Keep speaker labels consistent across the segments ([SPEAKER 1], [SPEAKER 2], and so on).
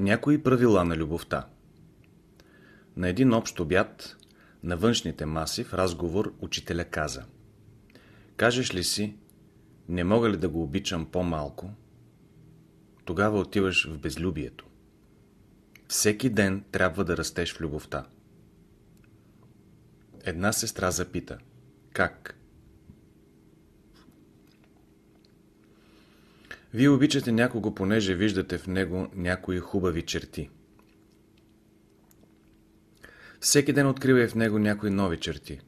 [SPEAKER 1] Някои правила на любовта На един общ обяд на външните маси в разговор учителя каза Кажеш ли си, не мога ли да го обичам по-малко? Тогава отиваш в безлюбието. Всеки ден трябва да растеш в любовта. Една сестра запита. Как? Вие обичате някого, понеже виждате в него някои хубави черти. Всеки ден откривай в него някои нови черти.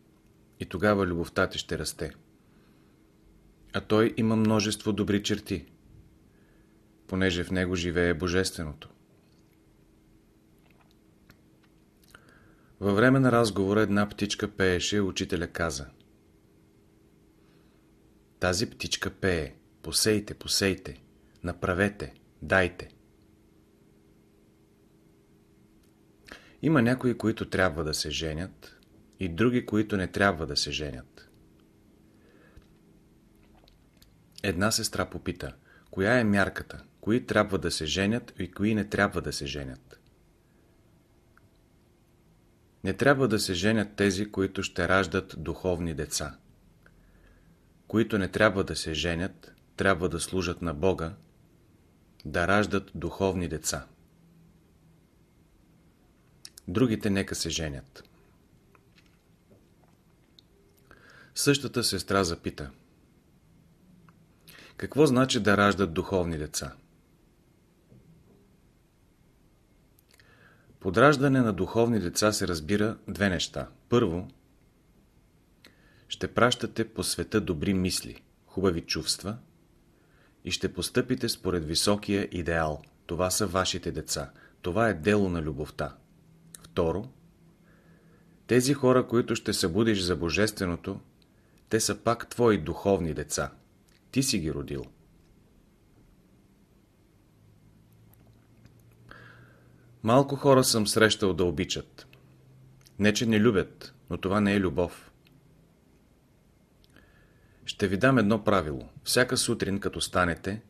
[SPEAKER 1] И тогава любовта ти ще расте. А той има множество добри черти, понеже в него живее Божественото. Във време на разговора една птичка пееше учителя каза Тази птичка пее. Посейте, посейте, направете, дайте. Има някои, които трябва да се женят и други, които не трябва да се женят. Една сестра попита, коя е мярката, кои трябва да се женят и кои не трябва да се женят. Не трябва да се женят тези, които ще раждат духовни деца. Които не трябва да се женят, трябва да служат на Бога, да раждат духовни деца. Другите нека се женят. Същата сестра запита. Какво значи да раждат духовни деца? Под раждане на духовни деца се разбира две неща. Първо, ще пращате по света добри мисли, хубави чувства – и ще постъпите според високия идеал. Това са вашите деца. Това е дело на любовта. Второ, тези хора, които ще събудиш за Божественото, те са пак твои духовни деца. Ти си ги родил. Малко хора съм срещал да обичат. Не, че не любят, но това не е любов. Ще ви дам едно правило. Всяка сутрин, като станете,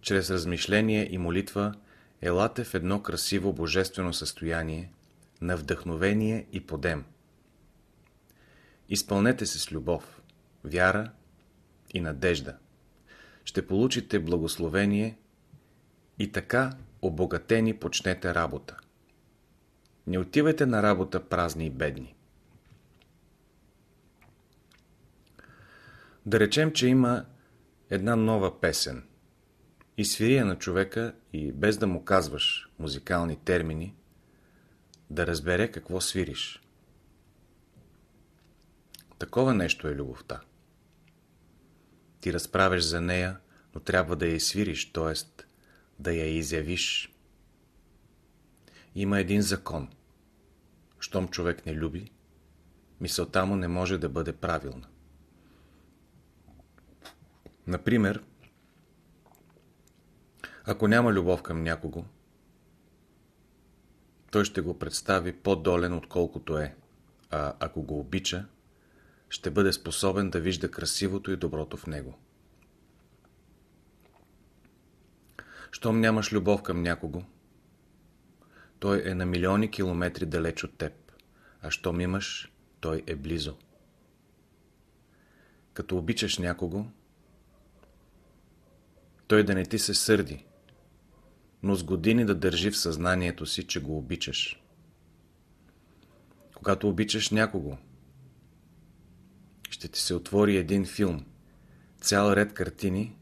[SPEAKER 1] чрез размишление и молитва, елате в едно красиво божествено състояние, на вдъхновение и подем. Изпълнете се с любов, вяра и надежда. Ще получите благословение и така обогатени почнете работа. Не отивайте на работа празни и бедни. Да речем, че има една нова песен. И свирия на човека и без да му казваш музикални термини, да разбере какво свириш. Такова нещо е любовта. Ти разправяш за нея, но трябва да я свириш, т.е. да я изявиш. Има един закон. Щом човек не люби, мисълта му не може да бъде правилна. Например, ако няма любов към някого, той ще го представи по-долен отколкото е, а ако го обича, ще бъде способен да вижда красивото и доброто в него. Щом нямаш любов към някого, той е на милиони километри далеч от теб, а щом имаш, той е близо. Като обичаш някого, той да не ти се сърди, но с години да държи в съзнанието си, че го обичаш. Когато обичаш някого, ще ти се отвори един филм, цял ред картини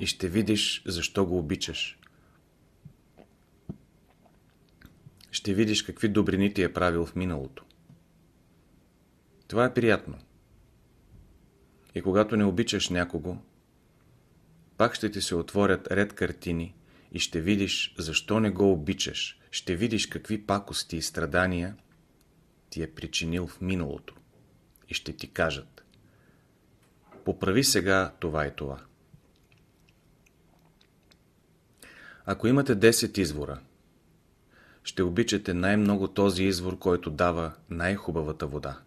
[SPEAKER 1] и ще видиш защо го обичаш. Ще видиш какви добрини ти е правил в миналото. Това е приятно. И когато не обичаш някого, пак ще ти се отворят ред картини и ще видиш защо не го обичаш. Ще видиш какви пакости и страдания ти е причинил в миналото. И ще ти кажат Поправи сега това и това. Ако имате 10 извора, ще обичате най-много този извор, който дава най-хубавата вода.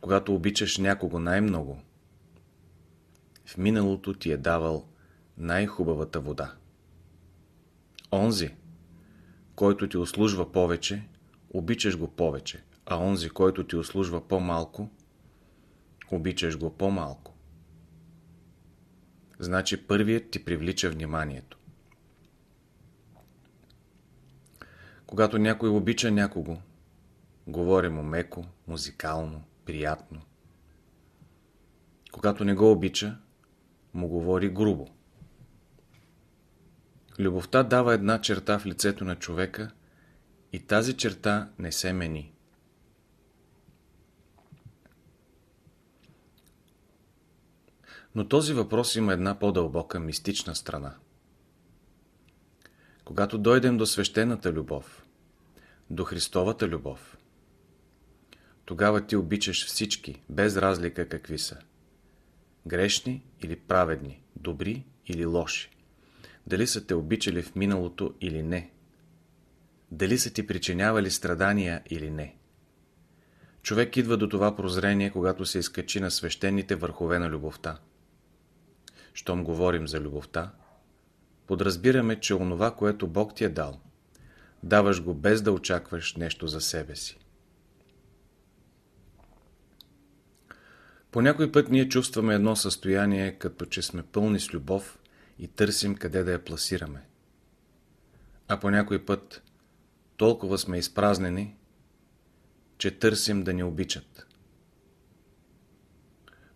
[SPEAKER 1] Когато обичаш някого най-много, в миналото ти е давал най-хубавата вода. Онзи, който ти услужва повече, обичаш го повече, а онзи, който ти услужва по-малко, обичаш го по-малко. Значи първият ти привлича вниманието. Когато някой обича някого, говори му меко, музикално, приятно. Когато не го обича, му говори грубо. Любовта дава една черта в лицето на човека и тази черта не се мени. Но този въпрос има една по-дълбока мистична страна. Когато дойдем до свещената любов, до Христовата любов, тогава ти обичаш всички, без разлика какви са. Грешни или праведни, добри или лоши. Дали са те обичали в миналото или не. Дали са ти причинявали страдания или не. Човек идва до това прозрение, когато се изкачи на свещените върхове на любовта. Щом говорим за любовта, подразбираме, че онова, което Бог ти е дал, даваш го без да очакваш нещо за себе си. По някой път ние чувстваме едно състояние, като че сме пълни с любов и търсим къде да я пласираме. А по някой път толкова сме изпразнени, че търсим да ни обичат.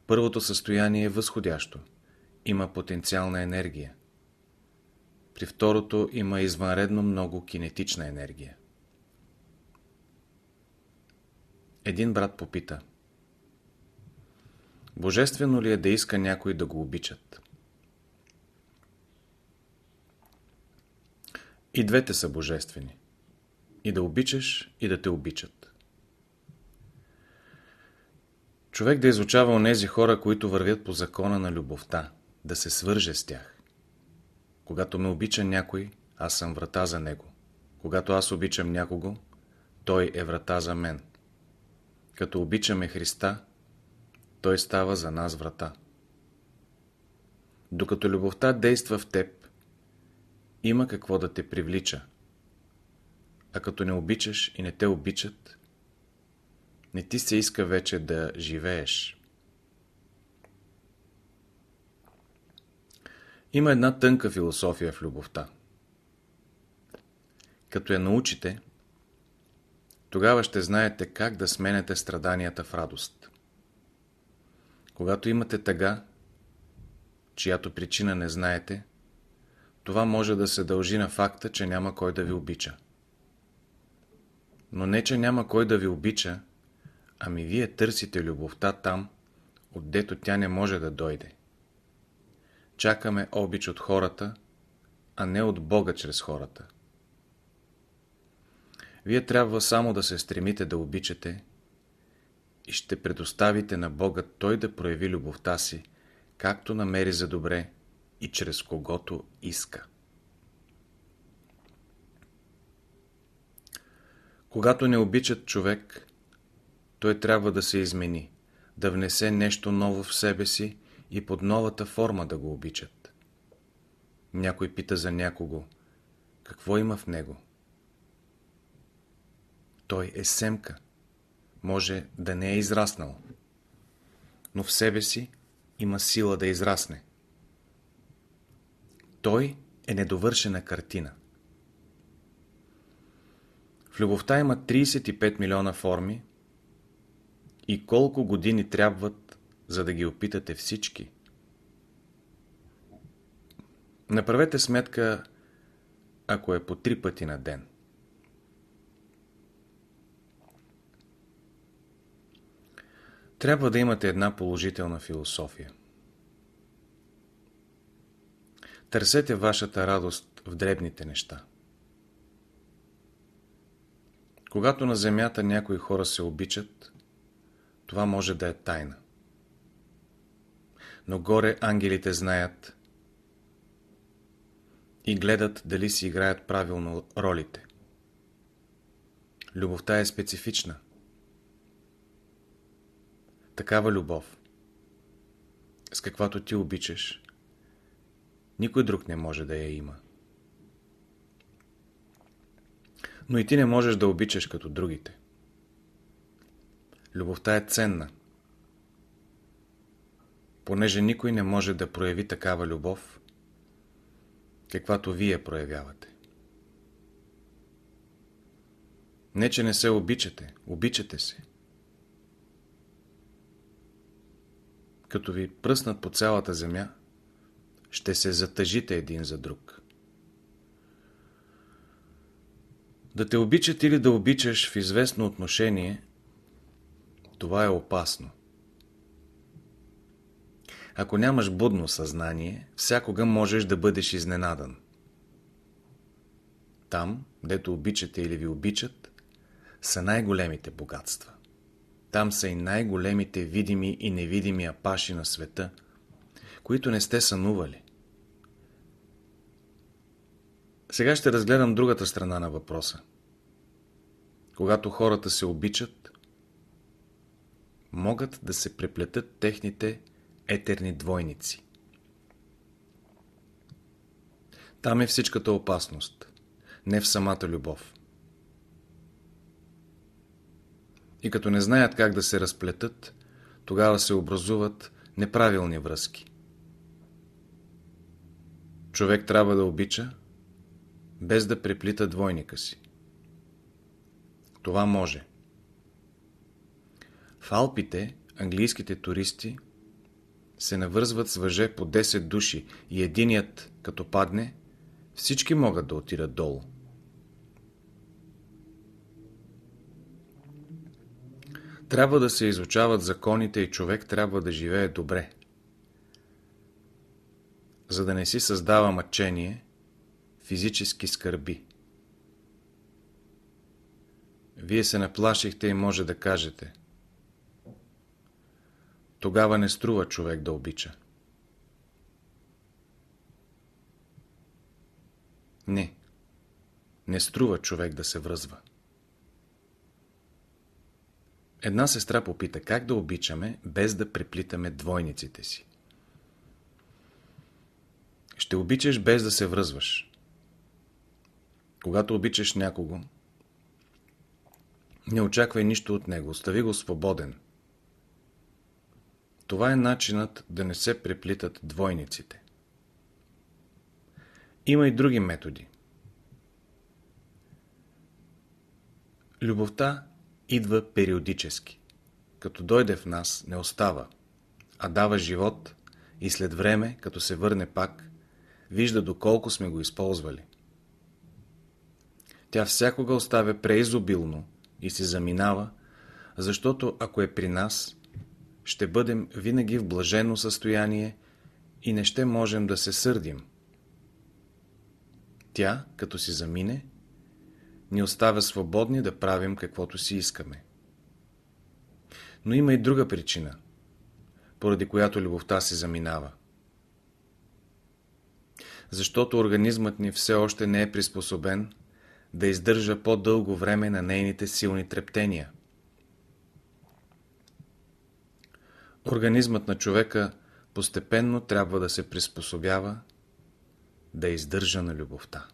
[SPEAKER 1] Първото състояние е възходящо. Има потенциална енергия. При второто има извънредно много кинетична енергия. Един брат попита. Божествено ли е да иска някой да го обичат? И двете са божествени. И да обичаш, и да те обичат. Човек да изучава онези хора, които вървят по закона на любовта, да се свърже с тях. Когато ме обича някой, аз съм врата за него. Когато аз обичам някого, той е врата за мен. Като обичаме Христа, той става за нас врата. Докато любовта действа в теб, има какво да те привлича. А като не обичаш и не те обичат, не ти се иска вече да живееш. Има една тънка философия в любовта. Като я научите, тогава ще знаете как да сменете страданията в радост. Когато имате тъга, чиято причина не знаете, това може да се дължи на факта, че няма кой да ви обича. Но не, че няма кой да ви обича, ами вие търсите любовта там, отдето тя не може да дойде. Чакаме обич от хората, а не от Бога чрез хората. Вие трябва само да се стремите да обичате и ще предоставите на Бога Той да прояви любовта си, както намери за добре и чрез когото иска. Когато не обичат човек, той трябва да се измени, да внесе нещо ново в себе си и под новата форма да го обичат. Някой пита за някого, какво има в него? Той е семка, може да не е израснал, но в себе си има сила да израсне. Той е недовършена картина. В любовта има 35 милиона форми и колко години трябват, за да ги опитате всички. Направете сметка, ако е по три пъти на ден. Трябва да имате една положителна философия. Търсете вашата радост в дребните неща. Когато на земята някои хора се обичат, това може да е тайна. Но горе ангелите знаят и гледат дали си играят правилно ролите. Любовта е специфична. Такава любов, с каквато ти обичаш, никой друг не може да я има. Но и ти не можеш да обичаш като другите. Любовта е ценна. Понеже никой не може да прояви такава любов, каквато вие проявявате. Не, че не се обичате, обичате се. Като ви пръснат по цялата земя, ще се затъжите един за друг. Да те обичат или да обичаш в известно отношение, това е опасно. Ако нямаш будно съзнание, всякога можеш да бъдеш изненадан. Там, дето обичате или ви обичат, са най-големите богатства. Там са и най-големите видими и невидими апаши на света, които не сте сънували. Сега ще разгледам другата страна на въпроса. Когато хората се обичат, могат да се преплетат техните етерни двойници. Там е всичката опасност, не в самата любов. И като не знаят как да се разплетат, тогава се образуват неправилни връзки. Човек трябва да обича, без да преплита двойника си. Това може. В Алпите английските туристи се навързват с въже по 10 души и единият, като падне, всички могат да отидат долу. Трябва да се изучават законите и човек трябва да живее добре. За да не си създава мъчение, физически скърби. Вие се наплашихте и може да кажете Тогава не струва човек да обича. Не. Не струва човек да се връзва. Една сестра попита как да обичаме, без да преплитаме двойниците си. Ще обичаш без да се връзваш. Когато обичаш някого, не очаквай нищо от него, остави го свободен. Това е начинът да не се преплитат двойниците. Има и други методи. Любовта идва периодически. Като дойде в нас, не остава, а дава живот и след време, като се върне пак, вижда доколко сме го използвали. Тя всякога оставя преизобилно и се заминава, защото ако е при нас, ще бъдем винаги в блажено състояние и не ще можем да се сърдим. Тя, като си замине, ни оставя свободни да правим каквото си искаме. Но има и друга причина, поради която любовта се заминава. Защото организмът ни все още не е приспособен да издържа по-дълго време на нейните силни трептения. Организмът на човека постепенно трябва да се приспособява да издържа на любовта.